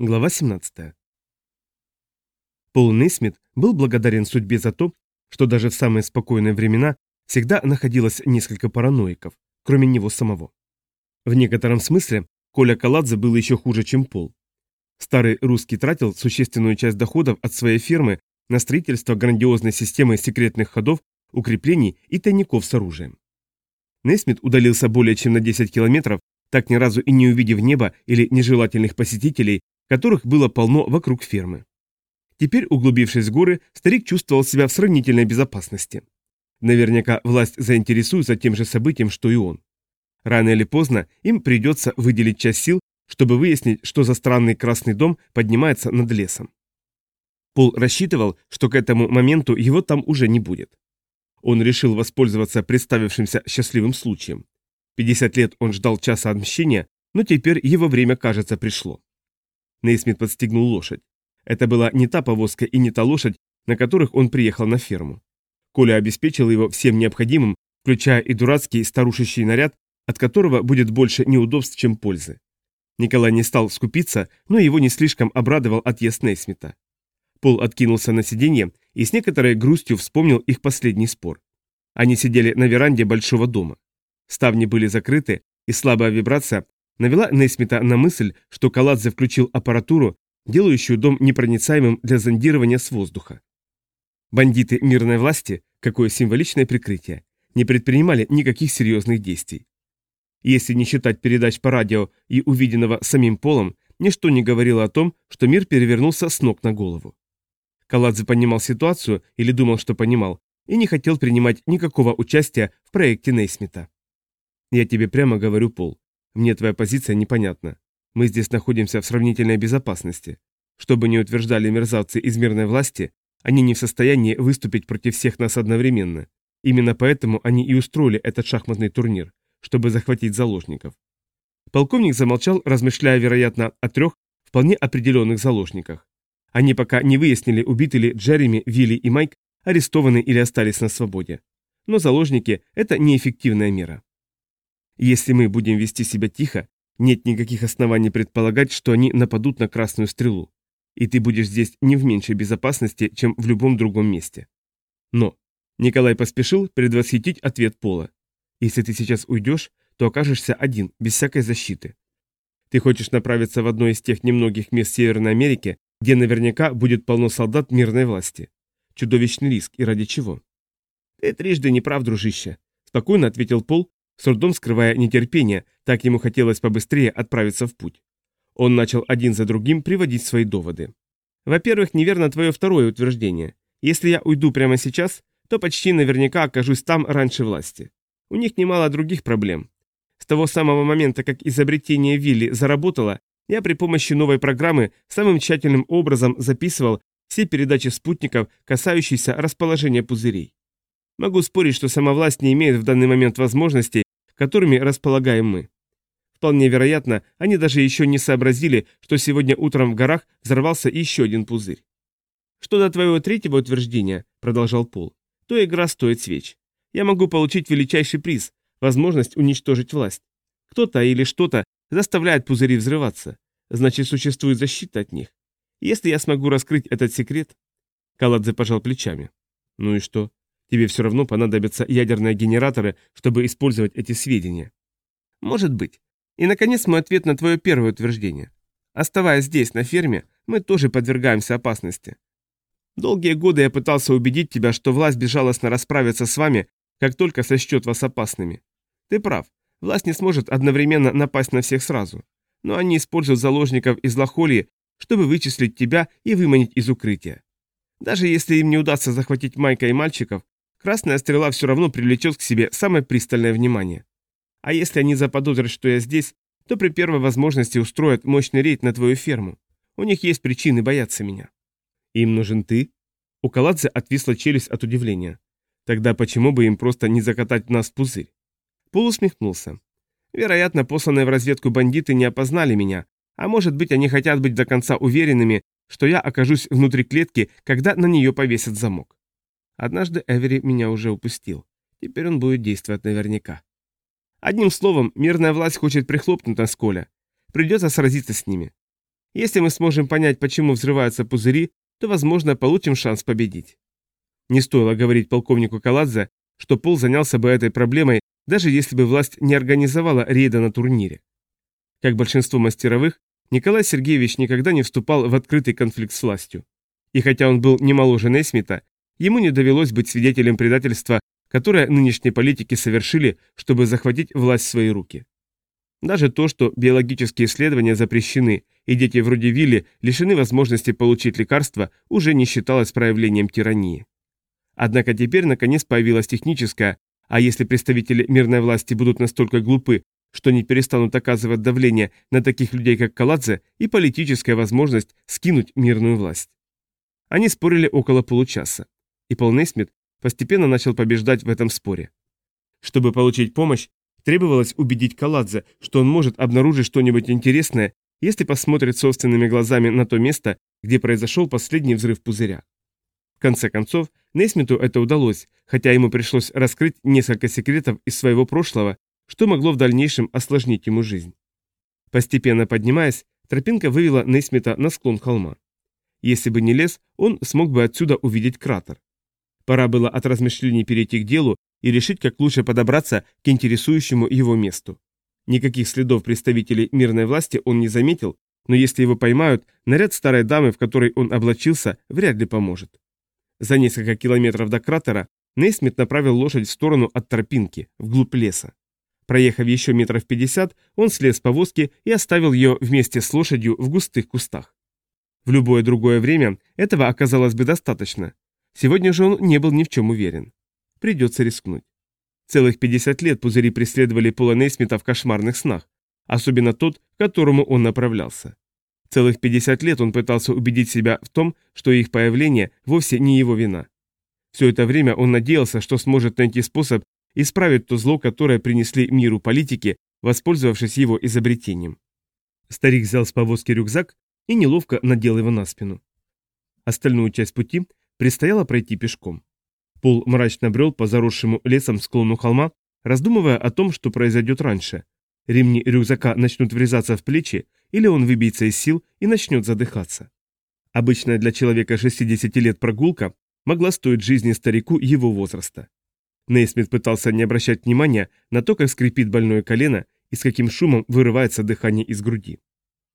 Глава 17. Пол Нейсмит был благодарен судьбе за то, что даже в самые спокойные времена всегда находилось несколько параноиков, кроме него самого. В некотором смысле Коля Каладзе был еще хуже, чем Пол. Старый русский тратил существенную часть доходов от своей фирмы на строительство грандиозной системы секретных ходов, укреплений и тайников с оружием. Нейсмит удалился более чем на 10 километров, так ни разу и не увидев неба или нежелательных посетителей, которых было полно вокруг фермы. Теперь, углубившись в горы, старик чувствовал себя в сравнительной безопасности. Наверняка власть заинтересуется тем же событием, что и он. Рано или поздно им придется выделить часть сил, чтобы выяснить, что за странный красный дом поднимается над лесом. Пол рассчитывал, что к этому моменту его там уже не будет. Он решил воспользоваться представившимся счастливым случаем. 50 лет он ждал часа отмщения, но теперь его время, кажется, пришло. Нейсмит подстегнул лошадь. Это была не та повозка и не та лошадь, на которых он приехал на ферму. Коля обеспечил его всем необходимым, включая и дурацкий старушечий наряд, от которого будет больше неудобств, чем пользы. Николай не стал скупиться, но его не слишком обрадовал отъезд Нейсмита. Пол откинулся на сиденье и с некоторой грустью вспомнил их последний спор. Они сидели на веранде большого дома. Ставни были закрыты, и слабая вибрация навела Нейсмита на мысль, что Каладзе включил аппаратуру, делающую дом непроницаемым для зондирования с воздуха. Бандиты мирной власти, какое символичное прикрытие, не предпринимали никаких серьезных действий. Если не считать передач по радио и увиденного самим Полом, ничто не говорило о том, что мир перевернулся с ног на голову. Каладзе понимал ситуацию или думал, что понимал, и не хотел принимать никакого участия в проекте Нейсмита. «Я тебе прямо говорю, Пол, мне твоя позиция непонятна. Мы здесь находимся в сравнительной безопасности. Что бы ни утверждали мерзавцы из мирной власти, они не в состоянии выступить против всех нас одновременно. Именно поэтому они и устроили этот шахматный турнир, чтобы захватить заложников. Полковник замолчал, размышляя, вероятно, о трех вполне определенных заложниках. Они пока не выяснили, убиты ли Джереми, Вилли и Майк, арестованы или остались на свободе. Но заложники – это неэффективная мера. Если мы будем вести себя тихо, нет никаких оснований предполагать, что они нападут на красную стрелу. И ты будешь здесь не в меньшей безопасности, чем в любом другом месте. Но Николай поспешил предвосхитить ответ Пола. Если ты сейчас уйдешь, то окажешься один, без всякой защиты. Ты хочешь направиться в одно из тех немногих мест Северной Америки, где наверняка будет полно солдат мирной власти. Чудовищный риск, и ради чего? Ты трижды не прав, дружище, спокойно ответил Пол, с трудом скрывая нетерпение, так ему хотелось побыстрее отправиться в путь. Он начал один за другим приводить свои доводы. Во-первых, неверно твое второе утверждение. Если я уйду прямо сейчас, то почти наверняка окажусь там раньше власти. У них немало других проблем. С того самого момента, как изобретение Вилли заработало, я при помощи новой программы самым тщательным образом записывал все передачи спутников, касающиеся расположения пузырей. Могу спорить, что сама власть не имеет в данный момент возможностей которыми располагаем мы. Вполне вероятно, они даже еще не сообразили, что сегодня утром в горах взорвался еще один пузырь. «Что до твоего третьего утверждения», — продолжал Пол, — «то игра стоит свеч. Я могу получить величайший приз — возможность уничтожить власть. Кто-то или что-то заставляет пузыри взрываться. Значит, существует защита от них. Если я смогу раскрыть этот секрет...» Каладзе пожал плечами. «Ну и что? Тебе все равно понадобятся ядерные генераторы, чтобы использовать эти сведения. Может быть. И, наконец, мой ответ на твое первое утверждение. Оставаясь здесь, на ферме, мы тоже подвергаемся опасности. Долгие годы я пытался убедить тебя, что власть безжалостно расправится с вами, как только сочтет вас опасными. Ты прав, власть не сможет одновременно напасть на всех сразу. Но они используют заложников из Лохолии, чтобы вычислить тебя и выманить из укрытия. Даже если им не удастся захватить Майка и мальчиков, Красная стрела все равно привлечет к себе самое пристальное внимание. А если они заподозрят, что я здесь, то при первой возможности устроят мощный рейд на твою ферму. У них есть причины бояться меня. Им нужен ты? У Каладзе отвисла челюсть от удивления. Тогда почему бы им просто не закатать нас в пузырь? Пол усмехнулся. Вероятно, посланные в разведку бандиты не опознали меня, а может быть они хотят быть до конца уверенными, что я окажусь внутри клетки, когда на нее повесят замок. Однажды Эвери меня уже упустил. Теперь он будет действовать наверняка. Одним словом, мирная власть хочет прихлопнуть нас, Коля. Придется сразиться с ними. Если мы сможем понять, почему взрываются пузыри, то, возможно, получим шанс победить. Не стоило говорить полковнику Каладзе, что Пол занялся бы этой проблемой, даже если бы власть не организовала рейда на турнире. Как большинство мастеровых, Николай Сергеевич никогда не вступал в открытый конфликт с властью. И хотя он был не моложе Нейсмита, ему не довелось быть свидетелем предательства, которое нынешние политики совершили, чтобы захватить власть в свои руки. Даже то, что биологические исследования запрещены, и дети вроде Вилли лишены возможности получить лекарства, уже не считалось проявлением тирании. Однако теперь наконец появилась техническая, а если представители мирной власти будут настолько глупы, что не перестанут оказывать давление на таких людей, как Каладзе, и политическая возможность скинуть мирную власть. Они спорили около получаса, и Пол Нейсмит постепенно начал побеждать в этом споре. Чтобы получить помощь, требовалось убедить Каладзе, что он может обнаружить что-нибудь интересное, если посмотрит собственными глазами на то место, где произошел последний взрыв пузыря. В конце концов, Нейсмиту это удалось, хотя ему пришлось раскрыть несколько секретов из своего прошлого, что могло в дальнейшем осложнить ему жизнь. Постепенно поднимаясь, тропинка вывела Нейсмита на склон холма. Если бы не лес, он смог бы отсюда увидеть кратер. Пора было от размышлений перейти к делу и решить, как лучше подобраться к интересующему его месту. Никаких следов представителей мирной власти он не заметил, но если его поймают, наряд старой дамы, в которой он облачился, вряд ли поможет. За несколько километров до кратера Нейсмит направил лошадь в сторону от тропинки, вглубь леса. Проехав еще метров пятьдесят, он слез с повозки и оставил ее вместе с лошадью в густых кустах. В любое другое время этого оказалось бы достаточно. Сегодня же он не был ни в чем уверен. Придется рискнуть. Целых 50 лет пузыри преследовали Пола Нейсмита в кошмарных снах, особенно тот, к которому он направлялся. Целых 50 лет он пытался убедить себя в том, что их появление вовсе не его вина. Все это время он надеялся, что сможет найти способ исправить то зло, которое принесли миру политики, воспользовавшись его изобретением. Старик взял с повозки рюкзак и неловко надел его на спину. Остальную часть пути предстояло пройти пешком. Пол мрачно брел по заросшему лесом склону холма, раздумывая о том, что произойдет раньше. Ремни рюкзака начнут врезаться в плечи, или он выбьется из сил и начнет задыхаться. Обычная для человека 60 лет прогулка могла стоить жизни старику его возраста. Нейсмит пытался не обращать внимания на то, как скрипит больное колено и с каким шумом вырывается дыхание из груди.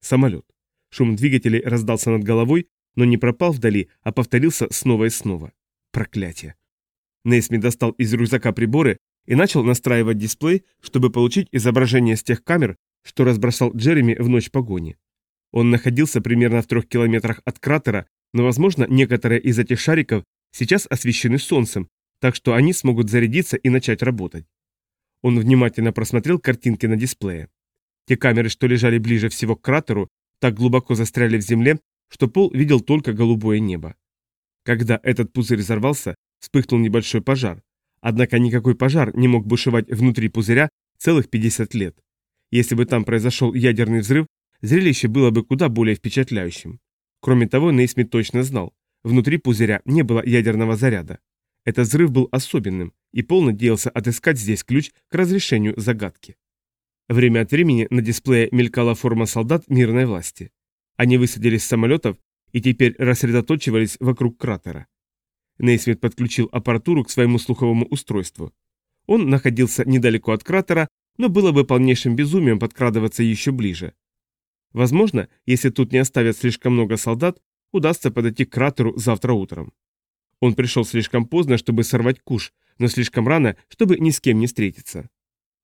Самолет. Шум двигателей раздался над головой, но не пропал вдали, а повторился снова и снова. Проклятие. Нейсмит достал из рюкзака приборы и начал настраивать дисплей, чтобы получить изображение с тех камер, что разбросал Джереми в ночь погони. Он находился примерно в трех километрах от кратера, но, возможно, некоторые из этих шариков сейчас освещены солнцем, так что они смогут зарядиться и начать работать. Он внимательно просмотрел картинки на дисплее. Те камеры, что лежали ближе всего к кратеру, так глубоко застряли в земле, что Пол видел только голубое небо. Когда этот пузырь взорвался, вспыхнул небольшой пожар. Однако никакой пожар не мог бушевать внутри пузыря целых 50 лет. Если бы там произошел ядерный взрыв, зрелище было бы куда более впечатляющим. Кроме того, Нейсмит точно знал, внутри пузыря не было ядерного заряда. Этот взрыв был особенным, и Пол надеялся отыскать здесь ключ к разрешению загадки. Время от времени на дисплее мелькала форма солдат мирной власти. Они высадились с самолетов и теперь рассредоточивались вокруг кратера. Нейсмит подключил аппаратуру к своему слуховому устройству. Он находился недалеко от кратера, но было бы полнейшим безумием подкрадываться еще ближе. Возможно, если тут не оставят слишком много солдат, удастся подойти к кратеру завтра утром. Он пришел слишком поздно, чтобы сорвать куш, но слишком рано, чтобы ни с кем не встретиться.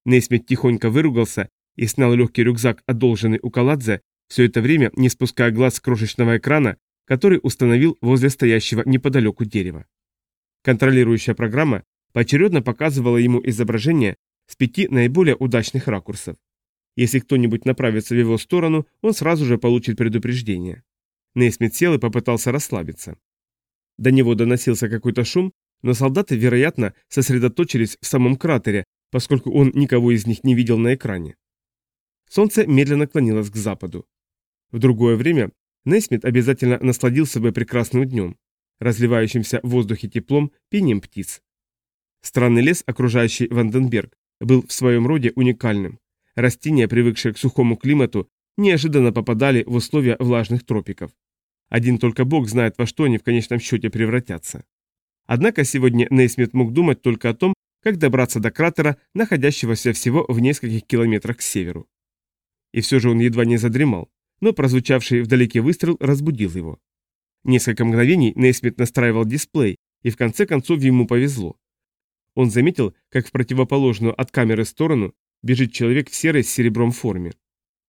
Нейсмит тихонько выругался и снял легкий рюкзак, одолженный у Каладзе, все это время не спуская глаз с крошечного экрана, который установил возле стоящего неподалеку дерева. Контролирующая программа поочередно показывала ему изображение с пяти наиболее удачных ракурсов. Если кто-нибудь направится в его сторону, он сразу же получит предупреждение. Нейсмит сел и попытался расслабиться. До него доносился какой-то шум, но солдаты, вероятно, сосредоточились в самом кратере, поскольку он никого из них не видел на экране. Солнце медленно клонилось к западу. В другое время Нейсмит обязательно насладился бы прекрасным днем, разливающимся в воздухе теплом, пением птиц. Странный лес, окружающий Ванденберг, был в своем роде уникальным. Растения, привыкшие к сухому климату, неожиданно попадали в условия влажных тропиков. Один только Бог знает, во что они в конечном счете превратятся. Однако сегодня Нейсмит мог думать только о том, как добраться до кратера, находящегося всего в нескольких километрах к северу. И все же он едва не задремал, но прозвучавший вдалеке выстрел разбудил его. Несколько мгновений Нейсмит настраивал дисплей, и в конце концов ему повезло. Он заметил, как в противоположную от камеры сторону бежит человек в серой с серебром форме.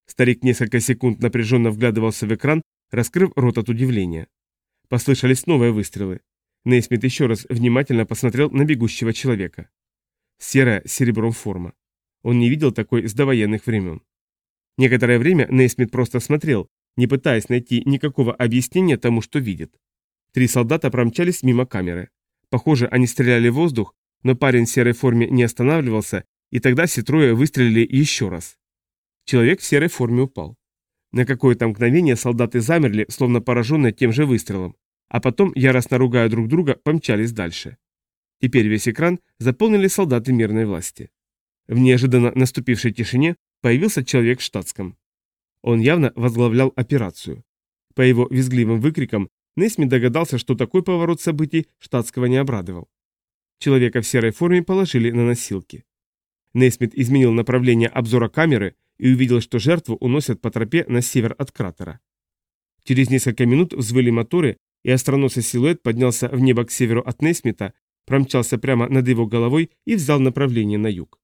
Старик несколько секунд напряженно вглядывался в экран, раскрыв рот от удивления. Послышались новые выстрелы. Нейсмит еще раз внимательно посмотрел на бегущего человека. Серая с серебром форма. Он не видел такой с довоенных времен. Некоторое время Нейсмит просто смотрел, не пытаясь найти никакого объяснения тому, что видит. Три солдата промчались мимо камеры. Похоже, они стреляли в воздух, но парень в серой форме не останавливался, и тогда все трое выстрелили еще раз. Человек в серой форме упал. На какое-то мгновение солдаты замерли, словно пораженные тем же выстрелом, а потом, яростно ругая друг друга, помчались дальше. Теперь весь экран заполнили солдаты мирной власти. В неожиданно наступившей тишине появился человек в штатском. Он явно возглавлял операцию. По его визгливым выкрикам Несми догадался, что такой поворот событий штатского не обрадовал. Человека в серой форме положили на носилки. Нейсмит изменил направление обзора камеры и увидел, что жертву уносят по тропе на север от кратера. Через несколько минут взвыли моторы, и остроносый силуэт поднялся в небо к северу от Нейсмита, промчался прямо над его головой и взял направление на юг.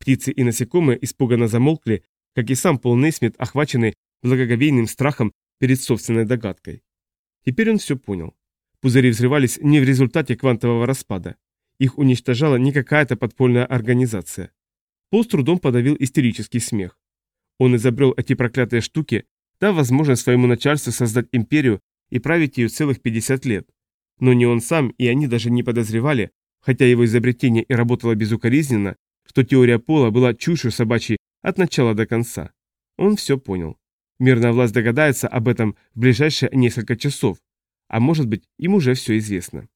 Птицы и насекомые испуганно замолкли, как и сам Пол Нейсмит, охваченный благоговейным страхом перед собственной догадкой. Теперь он все понял. Пузыри взрывались не в результате квантового распада. Их уничтожала не какая-то подпольная организация. Пол с трудом подавил истерический смех. Он изобрел эти проклятые штуки, дав возможность своему начальству создать империю и править ее целых 50 лет. Но не он сам, и они даже не подозревали, хотя его изобретение и работало безукоризненно, что теория Пола была чушью собачьей от начала до конца. Он все понял. Мирная власть догадается об этом в ближайшие несколько часов, а может быть, им уже все известно.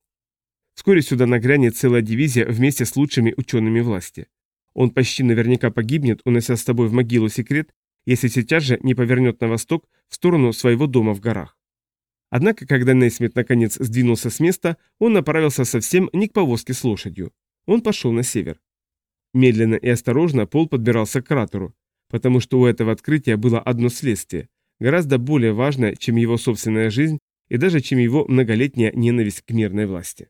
Вскоре сюда нагрянет целая дивизия вместе с лучшими учеными власти. Он почти наверняка погибнет, унося с собой в могилу секрет, если сейчас же не повернет на восток в сторону своего дома в горах. Однако, когда Нейсмит наконец сдвинулся с места, он направился совсем не к повозке с лошадью. Он пошел на север. Медленно и осторожно Пол подбирался к кратеру, потому что у этого открытия было одно следствие, гораздо более важное, чем его собственная жизнь и даже чем его многолетняя ненависть к мирной власти.